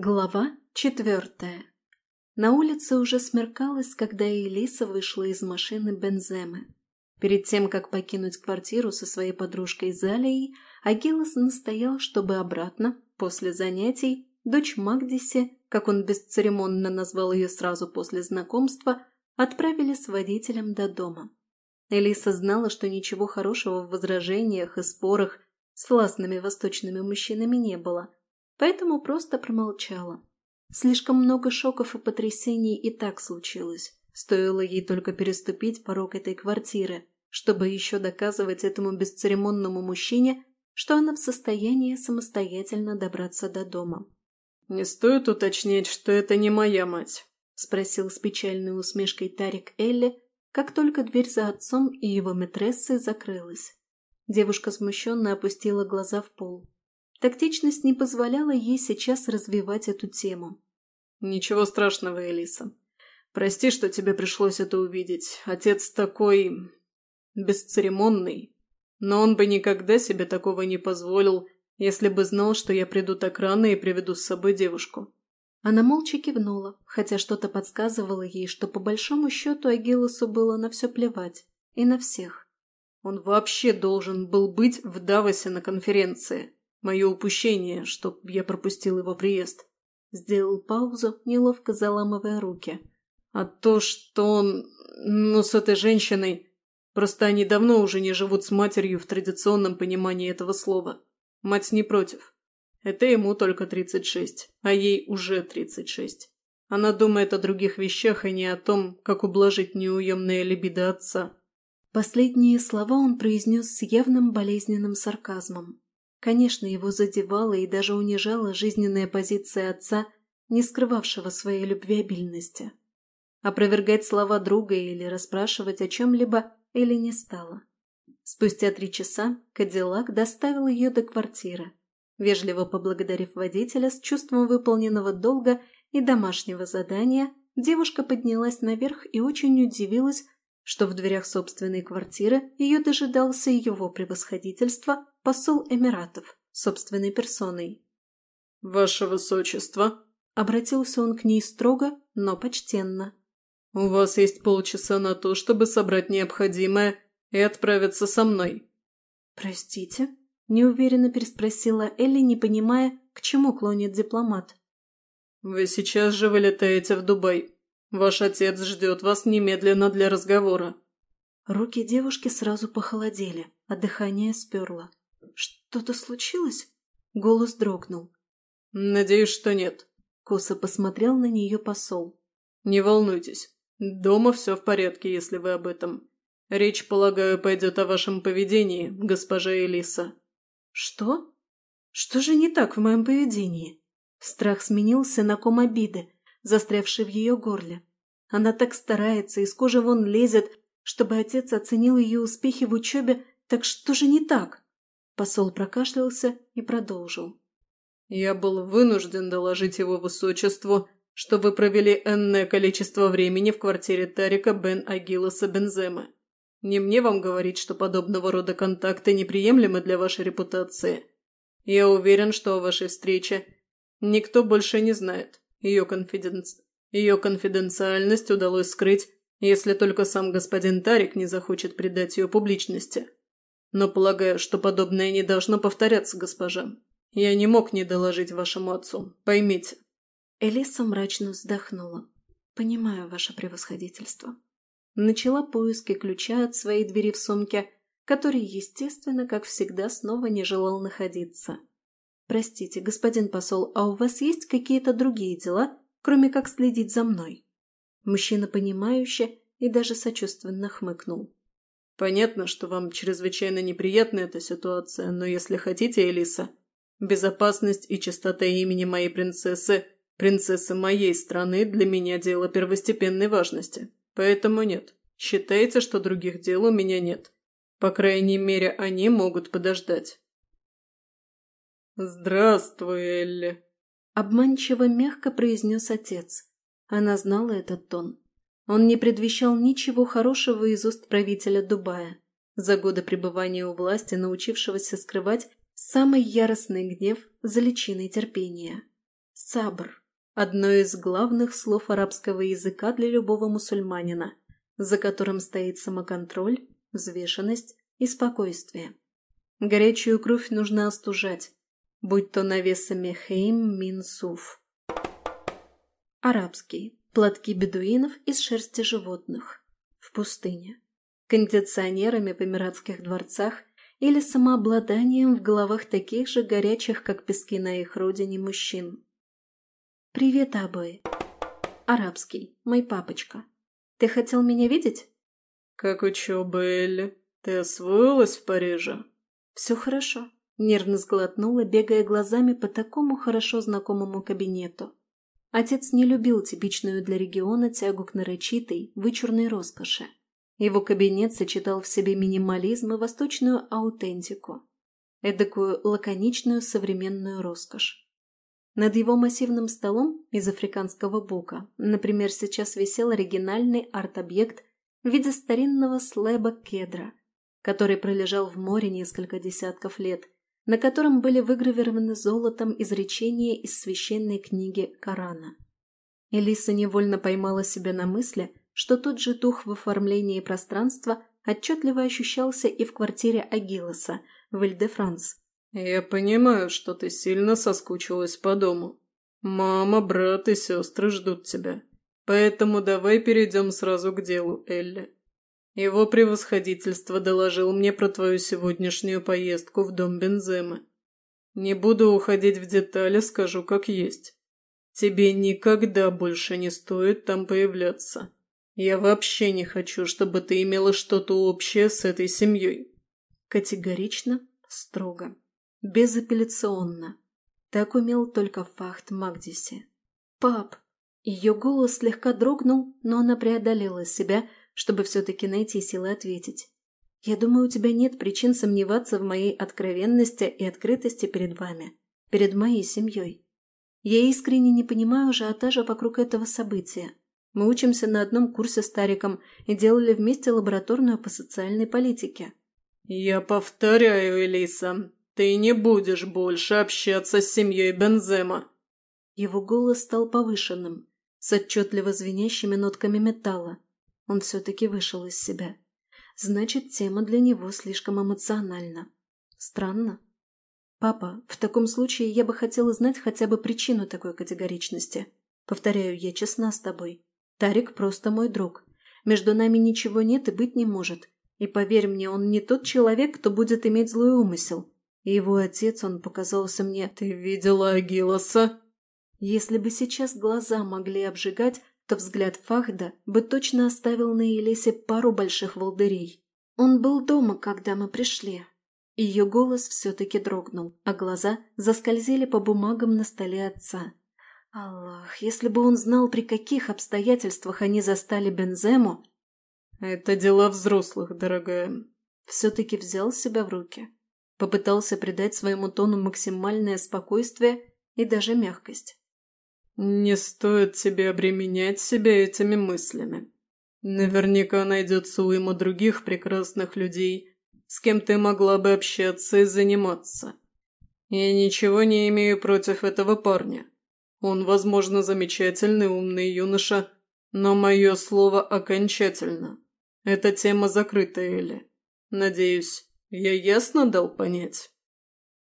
Глава четвертая. На улице уже смеркалось, когда Элиса вышла из машины Бенземы. Перед тем, как покинуть квартиру со своей подружкой Залией, Агилос настоял, чтобы обратно, после занятий, дочь Магдиси, как он бесцеремонно назвал ее сразу после знакомства, отправили с водителем до дома. Элиса знала, что ничего хорошего в возражениях и спорах с властными восточными мужчинами не было – поэтому просто промолчала. Слишком много шоков и потрясений и так случилось. Стоило ей только переступить порог этой квартиры, чтобы еще доказывать этому бесцеремонному мужчине, что она в состоянии самостоятельно добраться до дома. «Не стоит уточнять, что это не моя мать», – спросил с печальной усмешкой Тарик Элли, как только дверь за отцом и его матрессой закрылась. Девушка смущенно опустила глаза в пол. Тактичность не позволяла ей сейчас развивать эту тему. «Ничего страшного, Элиса. Прости, что тебе пришлось это увидеть. Отец такой... бесцеремонный. Но он бы никогда себе такого не позволил, если бы знал, что я приду так рано и приведу с собой девушку». Она молча кивнула, хотя что-то подсказывало ей, что по большому счету Агилосу было на все плевать. И на всех. Он вообще должен был быть в Давосе на конференции. Мое упущение, чтоб я пропустил его приезд. Сделал паузу, неловко заламывая руки. А то, что он... ну, с этой женщиной... Просто они давно уже не живут с матерью в традиционном понимании этого слова. Мать не против. Это ему только 36, а ей уже 36. Она думает о других вещах, а не о том, как ублажить неуемное либидо отца. Последние слова он произнес с явным болезненным сарказмом. Конечно, его задевала и даже унижала жизненная позиция отца, не скрывавшего своей любвеобильности. Опровергать слова друга или расспрашивать о чем-либо или не стало. Спустя три часа Кадиллак доставил ее до квартиры, вежливо поблагодарив водителя с чувством выполненного долга и домашнего задания, девушка поднялась наверх и очень удивилась, что в дверях собственной квартиры ее дожидался его превосходительство посол Эмиратов, собственной персоной. «Ваше Высочество!» – обратился он к ней строго, но почтенно. «У вас есть полчаса на то, чтобы собрать необходимое и отправиться со мной». «Простите?» – неуверенно переспросила Элли, не понимая, к чему клонит дипломат. «Вы сейчас же вылетаете в Дубай. Ваш отец ждет вас немедленно для разговора». Руки девушки сразу похолодели, а дыхание сперло. «Что-то случилось?» Голос дрогнул. «Надеюсь, что нет», — косо посмотрел на нее посол. «Не волнуйтесь. Дома все в порядке, если вы об этом. Речь, полагаю, пойдет о вашем поведении, госпожа Элиса». «Что? Что же не так в моем поведении?» Страх сменился на ком обиды, застрявший в ее горле. Она так старается, из кожи вон лезет, чтобы отец оценил ее успехи в учебе, так что же не так? Посол прокашлялся и продолжил. «Я был вынужден доложить его высочеству, что вы провели энное количество времени в квартире Тарика бен Агиласа Бенземы. Не мне вам говорить, что подобного рода контакты неприемлемы для вашей репутации. Я уверен, что о вашей встрече никто больше не знает. Ее, конфиденци... Ее конфиденциальность удалось скрыть, если только сам господин Тарик не захочет придать ее публичности. Но полагаю, что подобное не должно повторяться, госпожа. Я не мог не доложить вашему отцу. Поймите». Элиса мрачно вздохнула. «Понимаю ваше превосходительство». Начала поиски ключа от своей двери в сумке, который, естественно, как всегда, снова не желал находиться. «Простите, господин посол, а у вас есть какие-то другие дела, кроме как следить за мной?» Мужчина, понимающе и даже сочувственно хмыкнул. «Понятно, что вам чрезвычайно неприятна эта ситуация, но если хотите, Элиса, безопасность и чистота имени моей принцессы, принцессы моей страны, для меня дело первостепенной важности. Поэтому нет. Считайте, что других дел у меня нет. По крайней мере, они могут подождать». «Здравствуй, Элли!» Обманчиво мягко произнес отец. Она знала этот тон. Он не предвещал ничего хорошего из уст правителя Дубая, за годы пребывания у власти научившегося скрывать самый яростный гнев за личиной терпения. Сабр – одно из главных слов арабского языка для любого мусульманина, за которым стоит самоконтроль, взвешенность и спокойствие. Горячую кровь нужно остужать, будь то навесами хейм мин суф. Арабский – платки бедуинов из шерсти животных. В пустыне. Кондиционерами в эмиратских дворцах или самообладанием в головах таких же горячих, как пески на их родине, мужчин. «Привет, Абой!» «Арабский, мой папочка. Ты хотел меня видеть?» «Как учеба, Элли? Ты освоилась в Париже?» «Все хорошо», — нервно сглотнула, бегая глазами по такому хорошо знакомому кабинету. Отец не любил типичную для региона тягу к нарочитой, вычурной роскоши. Его кабинет сочетал в себе минимализм и восточную аутентику, эдакую лаконичную современную роскошь. Над его массивным столом из африканского бука, например, сейчас висел оригинальный арт-объект в виде старинного слэба кедра, который пролежал в море несколько десятков лет, на котором были выгравированы золотом изречения из священной книги Корана. Элиса невольно поймала себя на мысли, что тот же дух в оформлении пространства отчетливо ощущался и в квартире Агилоса в Иль-де-Франс. «Я понимаю, что ты сильно соскучилась по дому. Мама, брат и сестры ждут тебя. Поэтому давай перейдем сразу к делу, Элли. Его превосходительство доложил мне про твою сегодняшнюю поездку в дом Бенземы. Не буду уходить в детали, скажу как есть. Тебе никогда больше не стоит там появляться. Я вообще не хочу, чтобы ты имела что-то общее с этой семьей. Категорично, строго, безапелляционно. Так умел только Фахт Магдиси. «Пап!» Ее голос слегка дрогнул, но она преодолела себя, чтобы все-таки найти силы ответить. «Я думаю, у тебя нет причин сомневаться в моей откровенности и открытости перед вами, перед моей семьей. Я искренне не понимаю ажиотажа вокруг этого события. Мы учимся на одном курсе с Тариком и делали вместе лабораторную по социальной политике. «Я повторяю, Элиса, ты не будешь больше общаться с семьей Бензема». Его голос стал повышенным, с отчетливо звенящими нотками металла. Он все-таки вышел из себя. Значит, тема для него слишком эмоциональна. Странно. «Папа, в таком случае я бы хотела знать хотя бы причину такой категоричности. Повторяю, я честна с тобой. Тарик просто мой друг. Между нами ничего нет и быть не может. И поверь мне, он не тот человек, кто будет иметь злой умысел. И его отец, он показался мне... Ты видела Агилоса? Если бы сейчас глаза могли обжигать, то взгляд Фахда бы точно оставил на Елесе пару больших волдырей. Он был дома, когда мы пришли. Ее голос все-таки дрогнул, а глаза заскользили по бумагам на столе отца. Аллах, если бы он знал, при каких обстоятельствах они застали Бензему... Это дела взрослых, дорогая. Все-таки взял себя в руки. Попытался придать своему тону максимальное спокойствие и даже мягкость. Не стоит тебе обременять себя этими мыслями. Наверняка найдется уйма других прекрасных людей, с кем ты могла бы общаться и заниматься. Я ничего не имею против этого парня. Он, возможно, замечательный умный юноша, но мое слово окончательно. Эта тема закрыта, Элли. Надеюсь, я ясно дал понять?»